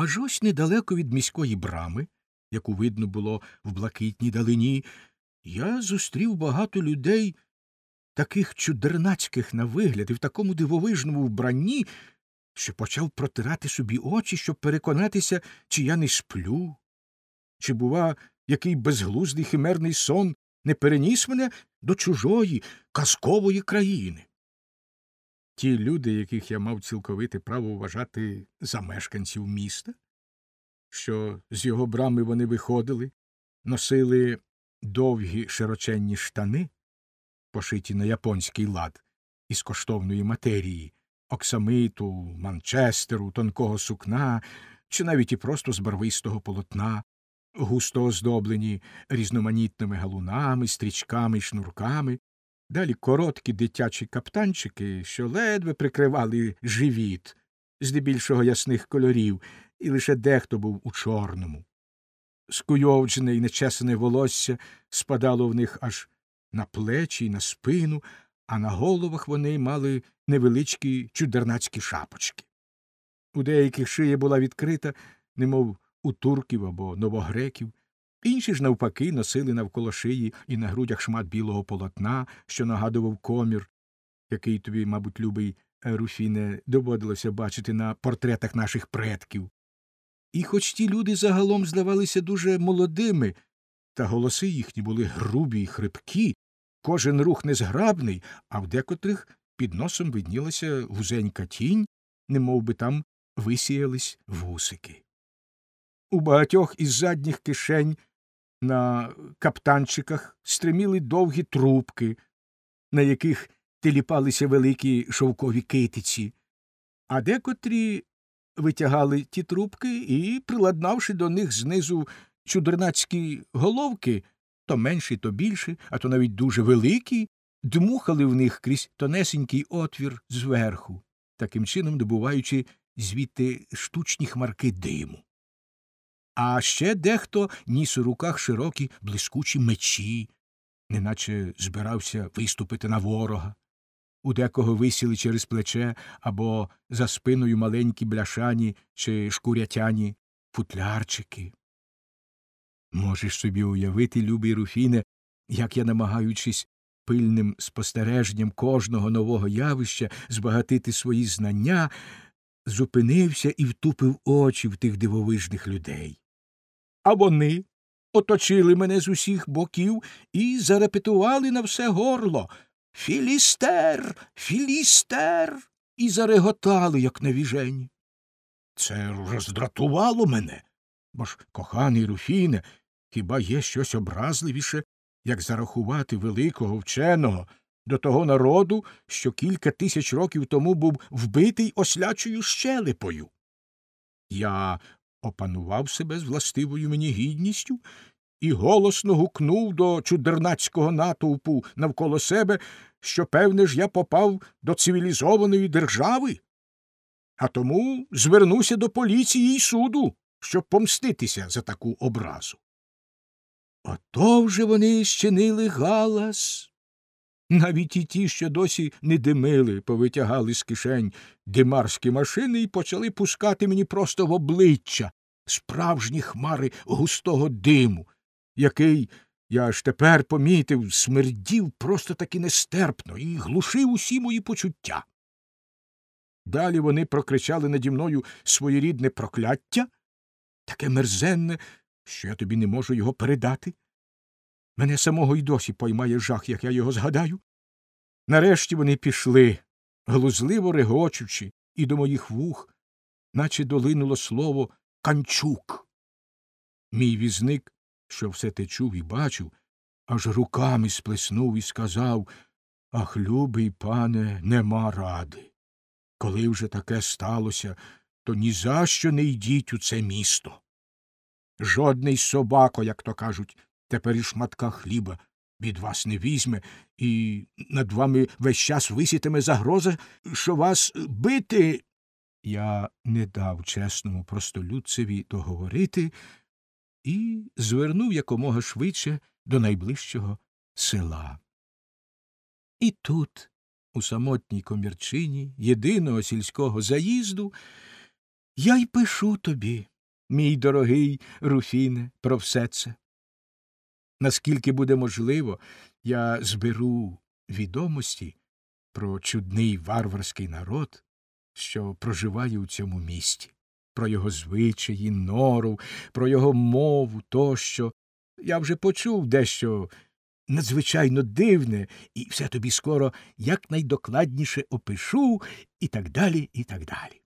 Аж ось недалеко від міської брами, яку видно було в блакитній далині, я зустрів багато людей, таких чудернацьких на вигляд і в такому дивовижному вбранні, що почав протирати собі очі, щоб переконатися, чи я не сплю, чи, бува, який безглуздий химерний сон не переніс мене до чужої, казкової країни. Ті люди, яких я мав цілковите право вважати за мешканців міста, що з його брами вони виходили, носили довгі широченні штани, пошиті на японський лад із коштовної матерії, оксамиту, манчестеру, тонкого сукна, чи навіть і просто з барвистого полотна, густо оздоблені різноманітними галунами, стрічками й шнурками, далі короткі дитячі каптанчики, що ледве прикривали живіт, здебільшого ясних кольорів, і лише дехто був у чорному. Скуйовджене і нечесане волосся спадало в них аж на плечі й на спину, а на головах вони мали невеличкі чудернацькі шапочки. У деяких шия була відкрита, немов у турків або новогреків, інші ж, навпаки, носили навколо шиї і на грудях шмат білого полотна, що нагадував комір, який тобі, мабуть, любий Руфіне, доводилося бачити на портретах наших предків. І хоч ті люди загалом здавалися дуже молодими, та голоси їхні були грубі й хрипкі, кожен рух незграбний, а в декотрих під носом виднілася вузенька тінь, немов би там висіялись вусики. У багатьох із задніх кишень на каптанчиках стриміли довгі трубки, на яких теліпалися великі шовкові китиці, а декотрі витягали ті трубки і, приладнавши до них знизу чудернацькі головки, то менші, то більші, а то навіть дуже великі, дмухали в них крізь тонесенький отвір зверху, таким чином добуваючи звідти штучні хмарки диму. А ще дехто ніс у руках широкі блискучі мечі, неначе збирався виступити на ворога. У декого висіли через плече або за спиною маленькі бляшані чи шкурятяні футлярчики. Можеш собі уявити, любий Руфіне, як я, намагаючись пильним спостереженням кожного нового явища збагатити свої знання, зупинився і втупив очі в тих дивовижних людей. А вони оточили мене з усіх боків і зарепетували на все горло Філістер, філістер. і зареготали, як навіжені. Це роздратувало мене, бо ж, коханий Руфіне, хіба є щось образливіше, як зарахувати великого вченого до того народу, що кілька тисяч років тому був вбитий ослячою щелепою? Я опанував себе з властивою мені гідністю і голосно гукнув до чудернацького натовпу навколо себе, що, певне ж, я попав до цивілізованої держави, а тому звернуся до поліції й суду, щоб помститися за таку образу. Ото вже вони щинили галас. Навіть і ті, що досі не димили, повитягали з кишень димарські машини і почали пускати мені просто в обличчя справжні хмари густого диму, який, я аж тепер помітив, смердів просто таки нестерпно і глушив усі мої почуття. Далі вони прокричали наді мною своєрідне прокляття, таке мерзенне, що я тобі не можу його передати. Мене самого й досі поймає жах, як я його згадаю. Нарешті вони пішли, глузливо регочучи, і до моїх вух, наче долинуло слово Канчук. Мій візник, що все те чув і бачив, аж руками сплеснув і сказав Ах, любий пане, нема ради. Коли вже таке сталося, то ні за що не йдіть у це місто. Жодний собако, як то кажуть, тепер і шматка хліба від вас не візьме, і над вами весь час висітиме загроза, що вас бити. Я не дав чесному простолюдцеві договорити і звернув якомога швидше до найближчого села. І тут, у самотній комірчині єдиного сільського заїзду, Я й пишу тобі, мій дорогий Руфіне, про все це. Наскільки буде можливо, я зберу відомості про чудний варварський народ, що проживає у цьому місті, про його звичаї, нору, про його мову тощо. Я вже почув дещо надзвичайно дивне, і все тобі скоро якнайдокладніше опишу, і так далі, і так далі.